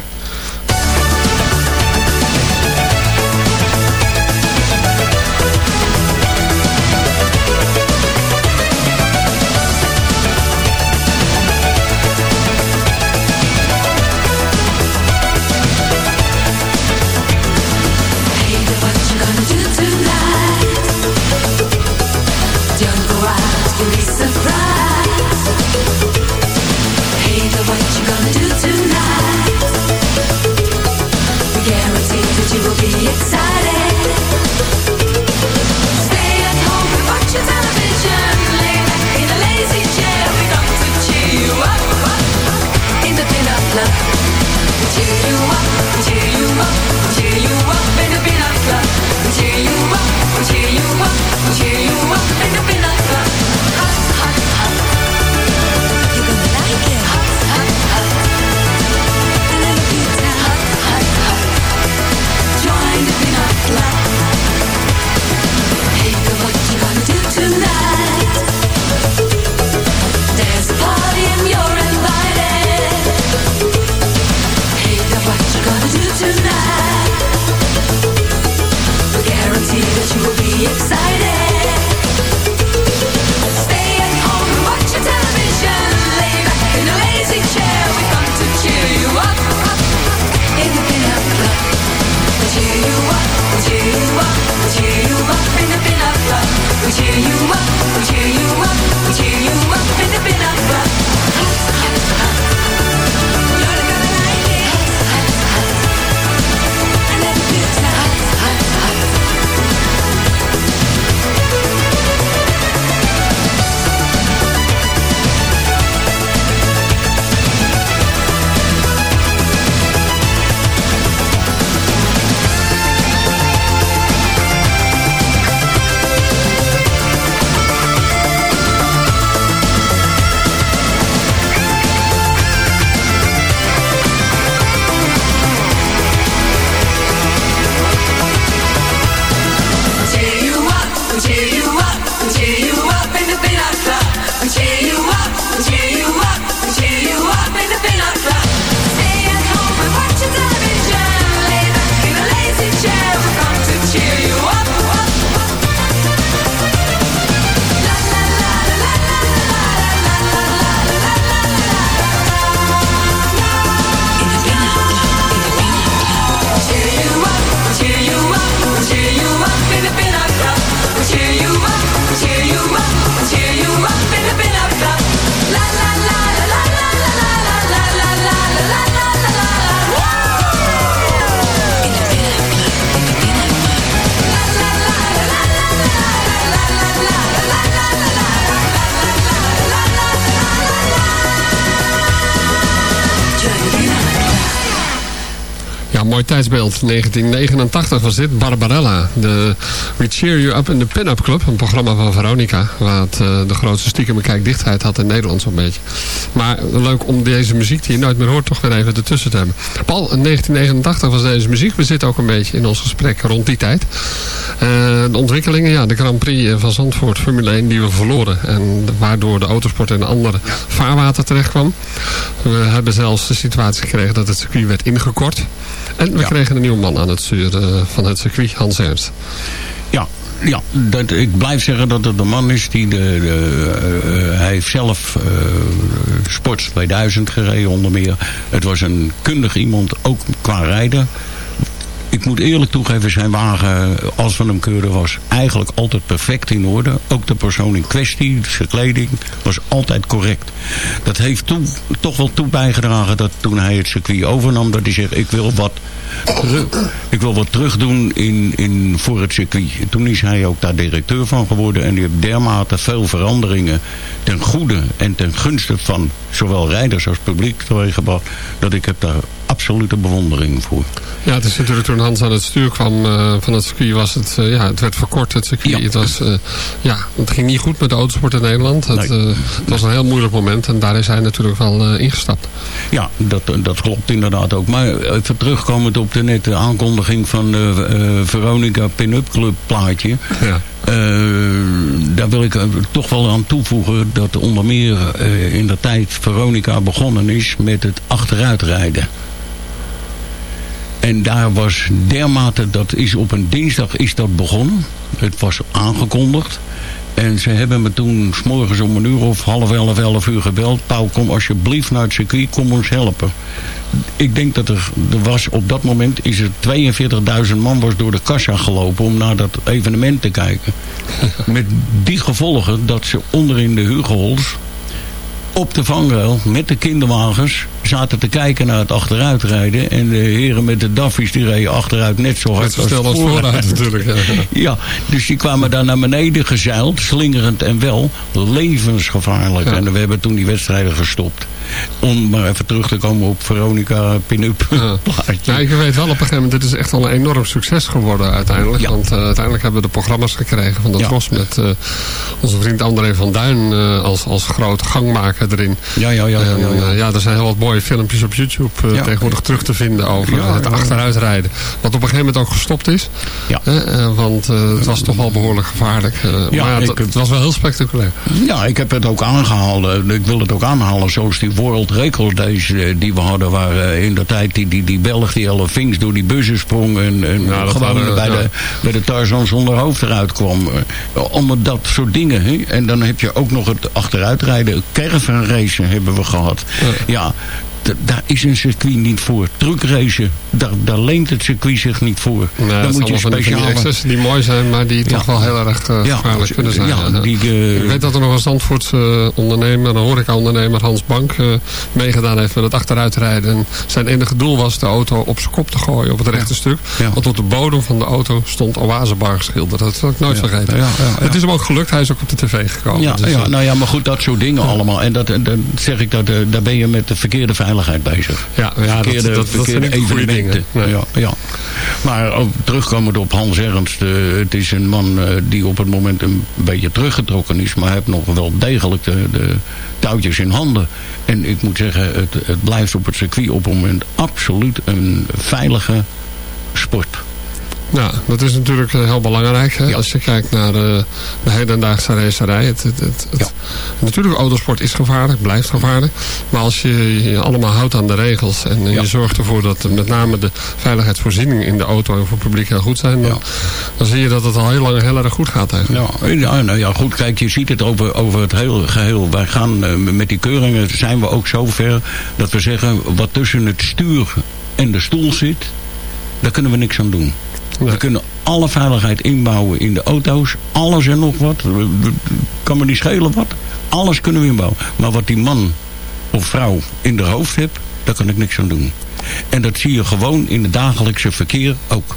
Mooi tijdsbeeld. 1989 was dit. Barbarella. De We Cheer You Up in the Pin-Up Club. Een programma van Veronica. Wat eh, de grootste stiekem kijkdichtheid had in Nederland zo'n beetje. Maar leuk om deze muziek die je nooit meer hoort toch weer even ertussen te hebben. Paul, in 1989 was deze muziek. We zitten ook een beetje in ons gesprek rond die tijd. Eh, de ontwikkelingen, ja, de Grand Prix van Zandvoort, Formule 1, die we verloren. En waardoor de autosport in een andere vaarwater terecht kwam. We hebben zelfs de situatie gekregen dat het circuit werd ingekort. En we kregen een nieuwe man aan het stuur eh, van het circuit, Hans Ernst. Ja, ja dat, ik blijf zeggen dat het de man is die de, de eh, hij heeft zelf uh, Sports 2000 gereden onder meer. Het was een kundig iemand, ook qua rijden. Ik moet eerlijk toegeven, zijn wagen, als we hem keuren, was eigenlijk altijd perfect in orde. Ook de persoon in kwestie, zijn kleding, was altijd correct. Dat heeft toen toch wel toe bijgedragen dat toen hij het circuit overnam, dat hij zegt, ik wil wat, ik wil wat terugdoen in, in, voor het circuit. Toen is hij ook daar directeur van geworden en die heeft dermate veel veranderingen ten goede en ten gunste van zowel rijders als publiek teweeggebracht, dat ik heb daar absolute bewondering voor. Ja, het is natuurlijk toen Hans aan het stuur kwam uh, van het circuit, was het, uh, ja, het werd verkort het circuit. Ja. Het, was, uh, ja, het ging niet goed met de autosport in Nederland. Het, Nee. het was een heel moeilijk moment en daar is hij natuurlijk wel ingestapt. Ja, dat, dat klopt inderdaad ook. Maar even terugkomend op de nette aankondiging van de Veronica Pin-Up Club plaatje. Ja. daar wil ik toch wel aan toevoegen dat onder meer in de tijd Veronica begonnen is met het achteruitrijden. En daar was dermate, dat is op een dinsdag is dat begonnen. Het was aangekondigd. En ze hebben me toen s morgens om een uur of half elf, elf uur gebeld. Paul, kom alsjeblieft naar het circuit, kom ons helpen. Ik denk dat er, er was op dat moment is er 42.000 man was door de kassa gelopen om naar dat evenement te kijken. Met die gevolgen dat ze onderin de Hugohols op de vangrail met de kinderwagens zaten te kijken naar het achteruitrijden. En de heren met de daffies die reden achteruit net zo hard snel als vooruit natuurlijk. Ja. Ja, dus die kwamen daar naar beneden gezeild, slingerend en wel levensgevaarlijk. Ja. En we hebben toen die wedstrijden gestopt. Om maar even terug te komen op Veronica Pin-Up Ja. plaatje. Ja, ik weet wel op een gegeven moment, dit is echt wel een enorm succes geworden uiteindelijk. Want eh, uiteindelijk hebben we de programma's gekregen van de Ja. Tros met eh, onze vriend André van Duin eh, als, als grote gangmaker erin. Ja, ja, ja. ja, En, ja, ja. ja, er zijn heel wat mooie filmpjes op YouTube eh, Ja. tegenwoordig terug te vinden over Ja, het achteruitrijden. Wat op een gegeven moment ook gestopt is. Ja. Eh, want eh, het was toch wel behoorlijk gevaarlijk. Ja, maar het, was wel heel spectaculair. Ja, ik heb het ook aangehaald. Eh, Ik wil het ook aanhalen zoals die World Record Days die we hadden. Waar in de tijd die, die, die Belg die alle vinks door die bussen sprong. En, gewoon waren, bij, de, bij de Tarzan zonder hoofd eruit kwam. Allemaal dat soort dingen. En dan heb je ook nog het achteruitrijden. Caravan racen hebben we gehad. Ja. Daar is een circuit niet voor. Truckracen, daar, daar leent het circuit zich niet voor. Nee, dan dat moet je zijn allemaal van die- die speciale... mooi zijn, maar die toch wel heel erg eh, Ja, gevaarlijk kunnen zijn. ja, die, eh, Ik weet dat er nog een Zandvoortse eh, ondernemer, een horeca-ondernemer, Hans Bank, eh, meegedaan heeft met het achteruitrijden. En zijn enige doel was de auto op zijn kop te gooien op het rechte stuk. Want op de bodem van de auto stond Oasebar geschilderd. Dat zal ik nooit Ja, vergeten. Het is hem ook gelukt, hij is ook op de tv gekomen. Ja, Dus, ja, eh, nou ja, maar goed, dat soort dingen allemaal. En dat, dan zeg ik dat, eh, daar ben je met de verkeerde veiligheid bezig. ja, ja, dat, verkeerde, dat, dat verkeerde evenementen. dingen. Nee. Ja, ja. Maar ook terugkomend op Hans Ernst. eh, het is een man eh, die op het moment een beetje teruggetrokken is. Maar hij heeft nog wel degelijk de, de touwtjes in handen. En ik moet zeggen, het, het blijft op het circuit op het moment absoluut een veilige sport. Ja, dat is natuurlijk eh, heel belangrijk. Hè? Ja. Als je kijkt naar de, de hedendaagse racerij. Het, het, het, het- Ja. Natuurlijk, autosport is gevaarlijk, blijft gevaarlijk. Maar als je je allemaal houdt aan de regels... en eh, Ja. je zorgt ervoor dat met name de veiligheidsvoorzieningen in de auto... en voor het publiek heel goed zijn... Dan, zie je dat het al heel lang heel erg goed gaat eigenlijk. Ja, ja, nou ja, goed, kijk, je ziet het over, over het hele geheel. Wij gaan eh, met die keuringen, zijn we ook zo ver dat we zeggen, wat tussen het stuur en de stoel zit, daar kunnen we niks aan doen. We kunnen alle veiligheid inbouwen in de auto's, alles en nog wat. Kan me niet schelen wat. Alles kunnen we inbouwen. Maar wat die man of vrouw in de hoofd heeft, daar kan ik niks aan doen. En dat zie je gewoon in het dagelijkse verkeer ook.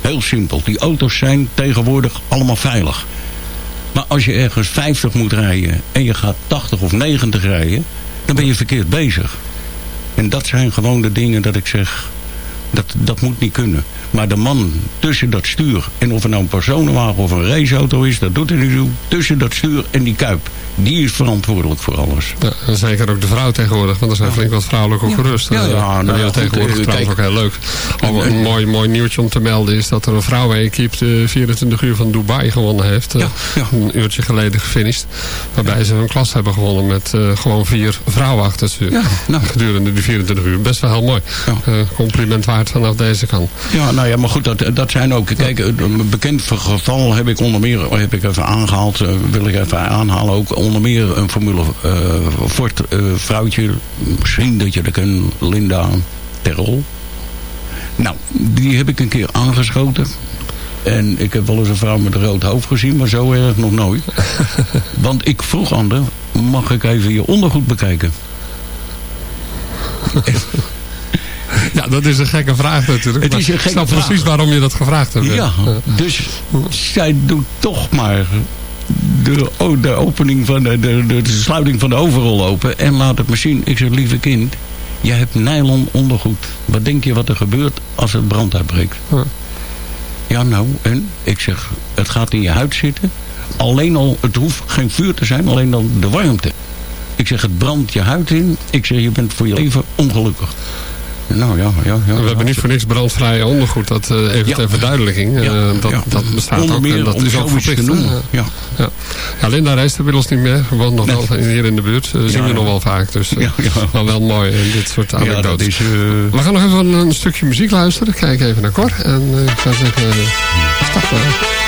Heel simpel. Die auto's zijn tegenwoordig allemaal veilig. Maar als je ergens 50 moet rijden en je gaat 80 of 90 rijden, dan ben je verkeerd bezig. En dat zijn gewoon de dingen dat ik zeg, Dat, dat moet niet kunnen. Maar de man tussen dat stuur... en of het nou een personenwagen of een raceauto is... dat doet er niet toe. Tussen dat stuur en die kuip. Die is verantwoordelijk voor alles. Ja, en zeker ook de vrouw tegenwoordig, want er zijn flink wat vrouwelijke coureurs. Ja, ja, Eh, nou en ja, heel goed, tegenwoordig eh, trouwens ook kijk. heel leuk. Al een mooi, mooi nieuwtje om te melden is dat er een vrouwen-equipe de 24 uur van Dubai gewonnen heeft. Eh, Ja, ja. Een uurtje geleden gefinished. Waarbij ze een klas hebben gewonnen met eh, gewoon vier vrouwen achter. Ja, nou. Gedurende die 24 uur. Best wel heel mooi. Ja. Eh, compliment waard vanaf deze kant. Ja, nou ja, maar goed, dat, dat zijn ook... Kijk, een bekend geval heb ik onder meer heb ik even aangehaald. eh, wil ik even aanhalen ook. Onder meer een Formule eh Ford eh, vrouwtje. Misschien dat je dat kent. Linda Terrell. Nou, die heb ik een keer aangeschoten. En ik heb wel eens een vrouw met een rood hoofd gezien, maar zo erg nog nooit. Want ik vroeg aan haar, mag ik even je ondergoed bekijken? Ja, dat is een gekke vraag natuurlijk. Het is een gekke ik snap vraag. precies waarom je dat gevraagd hebt. Ja, dus zij doet toch maar de, de opening van de, de, de, sluiting van de overrol open en laat het zien. Ik zeg, lieve kind, je hebt nylon ondergoed. Wat denk je wat er gebeurt als het brand uitbreekt? Ja. Ja, nou, en? Ik zeg, het gaat in je huid zitten. Alleen al, het hoeft geen vuur te zijn, alleen dan de warmte. Ik zeg, het brandt je huid in. Ik zeg, je bent voor je leven ongelukkig. Nou ja, ja, ja. We hebben niet voor niks brandvrije ondergoed. Dat eh, even Ja. ter verduidelijking. eh, Ja, dat, ja. dat bestaat ook. En dat is ook verplicht. hè? Ja. Ja. Linda reist inmiddels niet meer. Woont nog wel hier in de buurt. Zien we nog wel vaak. Dus Ja, ja. wel wel mooi. eh, dit soort anekdotes. is... We gaan nog even een, een stukje muziek luisteren. Kijk even naar Cor. En ik zou zeggen, uh, stap maar.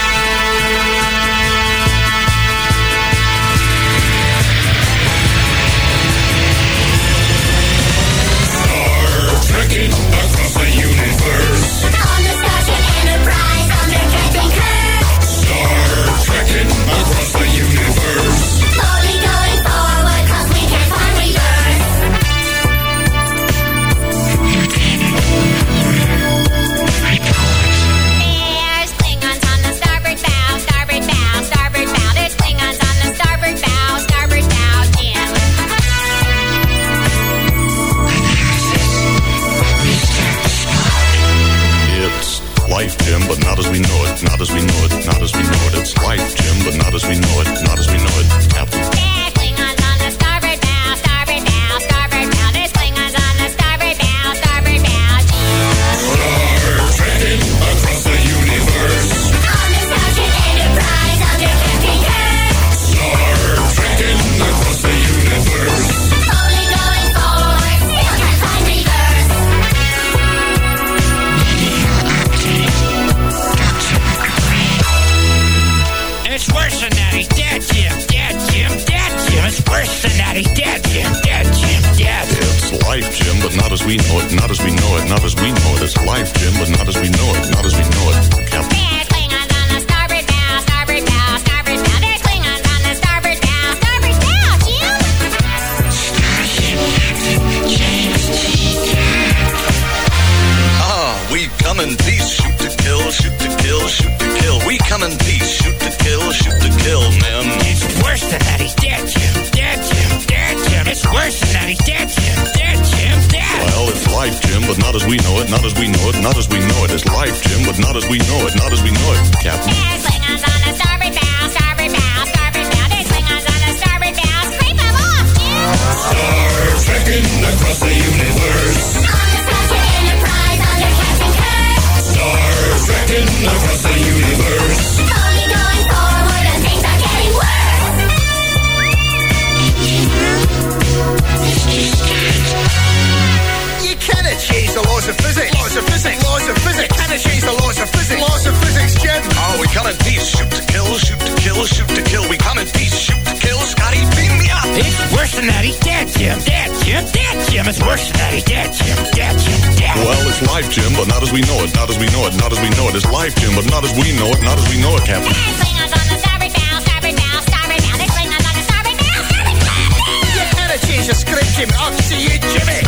Laws of physics. Laws of physics. Laws of physics. Cannot change the laws of physics. Laws of physics, Jim. Oh, we come in peace, shoot to kill, shoot to kill, shoot to kill. We come in peace, shoot to kill. Scotty, beam me up. It's worse than that. He's dead, Jim. Dead, Jim. Dead, Jim. It's worse than that. He's dead, Jim. Dead, Jim. Dead. Well, it's life, Jim, but not as we know it, not as we know it, not as we know it. It's life, Jim, but not as we know it, not as we know it, Captain. There's on the starboard bow, starboard bow, starboard bow. There's Klingons on the starboard bow, starboard bow. You cannot change the script, Jim. I'll see you, Jimmy.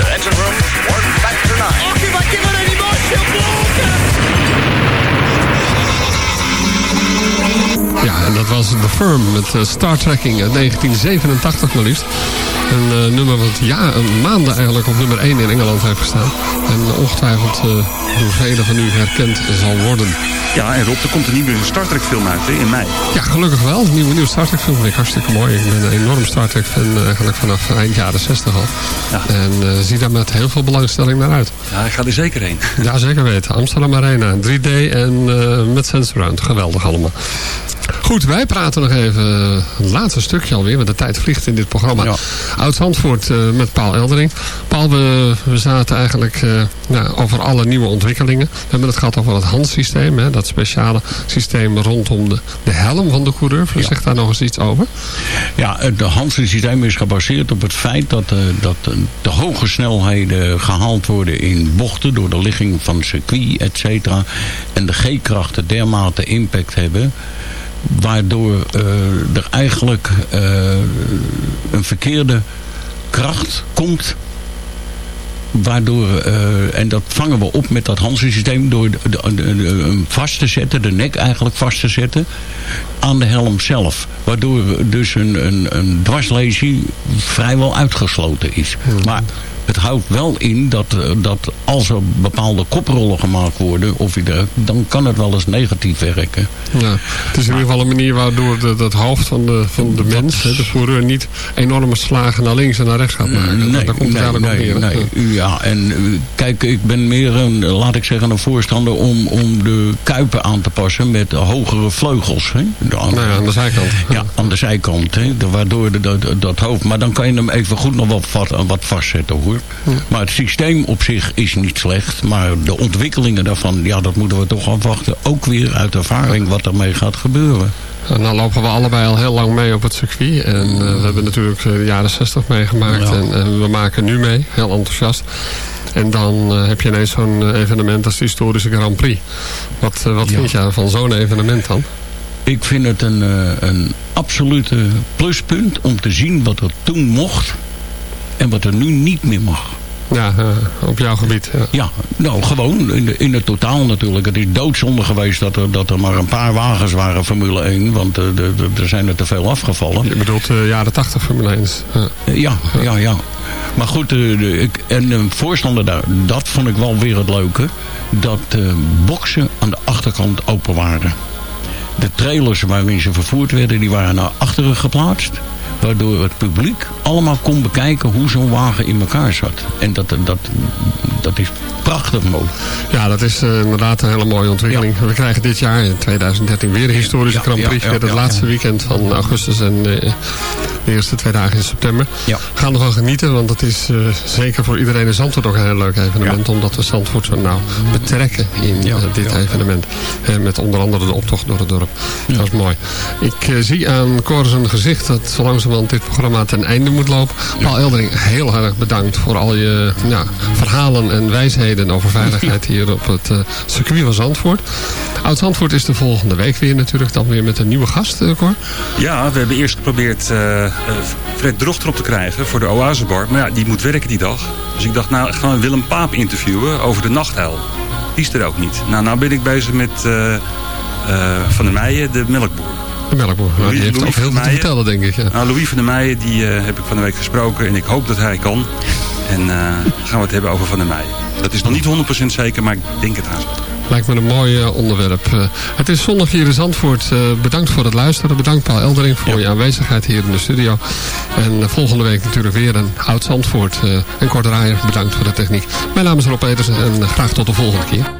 To engine room, one factor nine. Oh, if I give it any more, she'll blow Ja, en dat was The Firm met eh, Star Trekking uit 1987 maar liefst. Een eh, nummer wat ja, een maanden eigenlijk op nummer 1 in Engeland heeft gestaan. En ongetwijfeld uh, door velen van u herkend zal worden. Ja, en Rob, er komt een nieuwe Star Trek film uit hè, in mei. Ja, gelukkig wel. Een nieuwe, nieuwe Star Trek film vind ik hartstikke mooi. Ik ben een enorm Star Trek fan eh, eigenlijk vanaf eind jaren 60 al. Ja. En uh, zie daar met heel veel belangstelling naar uit. Ja, ik ga er zeker heen. Ja, zeker weten. Amsterdam Arena, 3D en uh, met Sensorround. Geweldig allemaal. Goed, wij praten nog even het laatste stukje alweer, want de tijd vliegt in dit programma. Ja. Oud-Zandvoort uh, met Paul Eldering. Paul, we, we zaten eigenlijk uh, nou, over alle nieuwe ontwikkelingen. We hebben het gehad over het handsysteem, hè, dat speciale systeem rondom de, de helm van de coureur. Ja. Zeg daar nog eens iets over. Ja, het handsysteem is gebaseerd op het feit dat, uh, dat de hoge snelheden gehaald worden in bochten door de ligging van circuit, et cetera. En de G-krachten dermate impact hebben waardoor uh, er eigenlijk uh, een verkeerde kracht komt. Waardoor, uh, en dat vangen we op met dat Hansen-systeem door de, de, de, vast te zetten, de nek eigenlijk vast te zetten, aan de helm zelf. Waardoor dus een, een, een dwarslesie vrijwel uitgesloten is. Hmm. Maar het houdt wel in dat, dat als er bepaalde koprollen gemaakt worden, of je dan kan het wel eens negatief werken. Ja, het is in ieder geval een manier waardoor de, dat hoofd van de, van de mens, de coureur, niet enorme slagen naar links en naar rechts gaat maken. Nee, Daar komt nee, het nee, op neer. nee. Ja, en kijk, ik ben meer een, laat ik zeggen, een voorstander om, om de kuipen aan te passen met hogere vleugels. Hè? Nou ja, aan de zijkant. Ja, aan de zijkant. Hè? Waardoor de, dat, dat hoofd, maar dan kan je hem even goed nog wat, wat, wat vastzetten hoor. Ja. Maar het systeem op zich is niet slecht. Maar de ontwikkelingen daarvan, ja, dat moeten we toch afwachten. Ook weer uit ervaring wat ermee gaat gebeuren. En dan lopen we allebei al heel lang mee op het circuit. En uh, we hebben natuurlijk de jaren 60 meegemaakt. Ja. En, en, we maken nu mee, heel enthousiast. En dan uh, heb je ineens zo'n evenement als de historische Grand Prix. Wat, uh, wat ja. vind je van zo'n evenement dan? Ik vind het een, een absolute pluspunt om te zien wat er toen mocht en wat er nu niet meer mag. Ja, uh, op jouw gebied. Ja, ja nou gewoon in, de, in het totaal natuurlijk. Het is doodzonde geweest dat er, dat er maar een paar wagens waren Formule 1. Want uh, de, de, er zijn er te veel afgevallen. Je bedoelt de uh, jaren 80 Formule 1. Ja, ja, ja. Maar goed, de, ik, en de voorstander daar, dat vond ik wel weer het leuke. Dat boksen aan de achterkant open waren. De trailers waarin ze vervoerd werden, die waren naar achteren geplaatst waardoor het publiek allemaal kon bekijken hoe zo'n wagen in elkaar zat. En dat, dat, dat is prachtig mooi. Ja, dat is uh, inderdaad een hele mooie ontwikkeling. Ja. We krijgen dit jaar in 2013 weer een historische ja, Grand Prix. Ja, het laatste weekend van augustus en uh, de eerste twee dagen in september. Ja. We gaan ervan genieten, want het is uh, zeker voor iedereen in Zandvoort ook een heel leuk evenement. Omdat we Zandvoort zo nauw betrekken in dit evenement. met onder andere de optocht door het dorp. Dat is mooi. Ik zie aan Cor zijn gezicht dat zo langzamerhand dit programma ten einde moet lopen. Paul Eldering, heel erg bedankt voor al je ja, verhalen en wijsheden over veiligheid hier op het uh, circuit van Zandvoort. Oud-Zandvoort is de volgende week weer natuurlijk dan weer met een nieuwe gast, uh, Cor. Ja, we hebben eerst geprobeerd uh, Fred Drochter op te krijgen voor de Oasebar. Maar ja, die moet werken die dag. Dus ik dacht, nou gaan we Willem Paap interviewen over de nachthuil. Die is er ook niet. Nou, nou ben ik bezig met Van der Meijen, de melkboer. De melkboer, nou, die heeft Louis heel veel te vertellen, denk ik. Ja. Nou, Louis van der Meijen, die uh, heb ik van de week gesproken en ik hoop dat hij kan. En uh, gaan we het hebben over Van der Meijen. Dat is nog niet 100% zeker, maar ik denk het haast. Lijkt me een mooi uh, onderwerp. Uh, het is zondag hier in Zandvoort. Bedankt voor het luisteren. Bedankt Paul Eldering voor ja. je aanwezigheid hier in de studio. En volgende week natuurlijk weer een oud Zandvoort. en Kort Draaier, bedankt voor de techniek. Mijn naam is Rob Petersen en graag tot de volgende keer.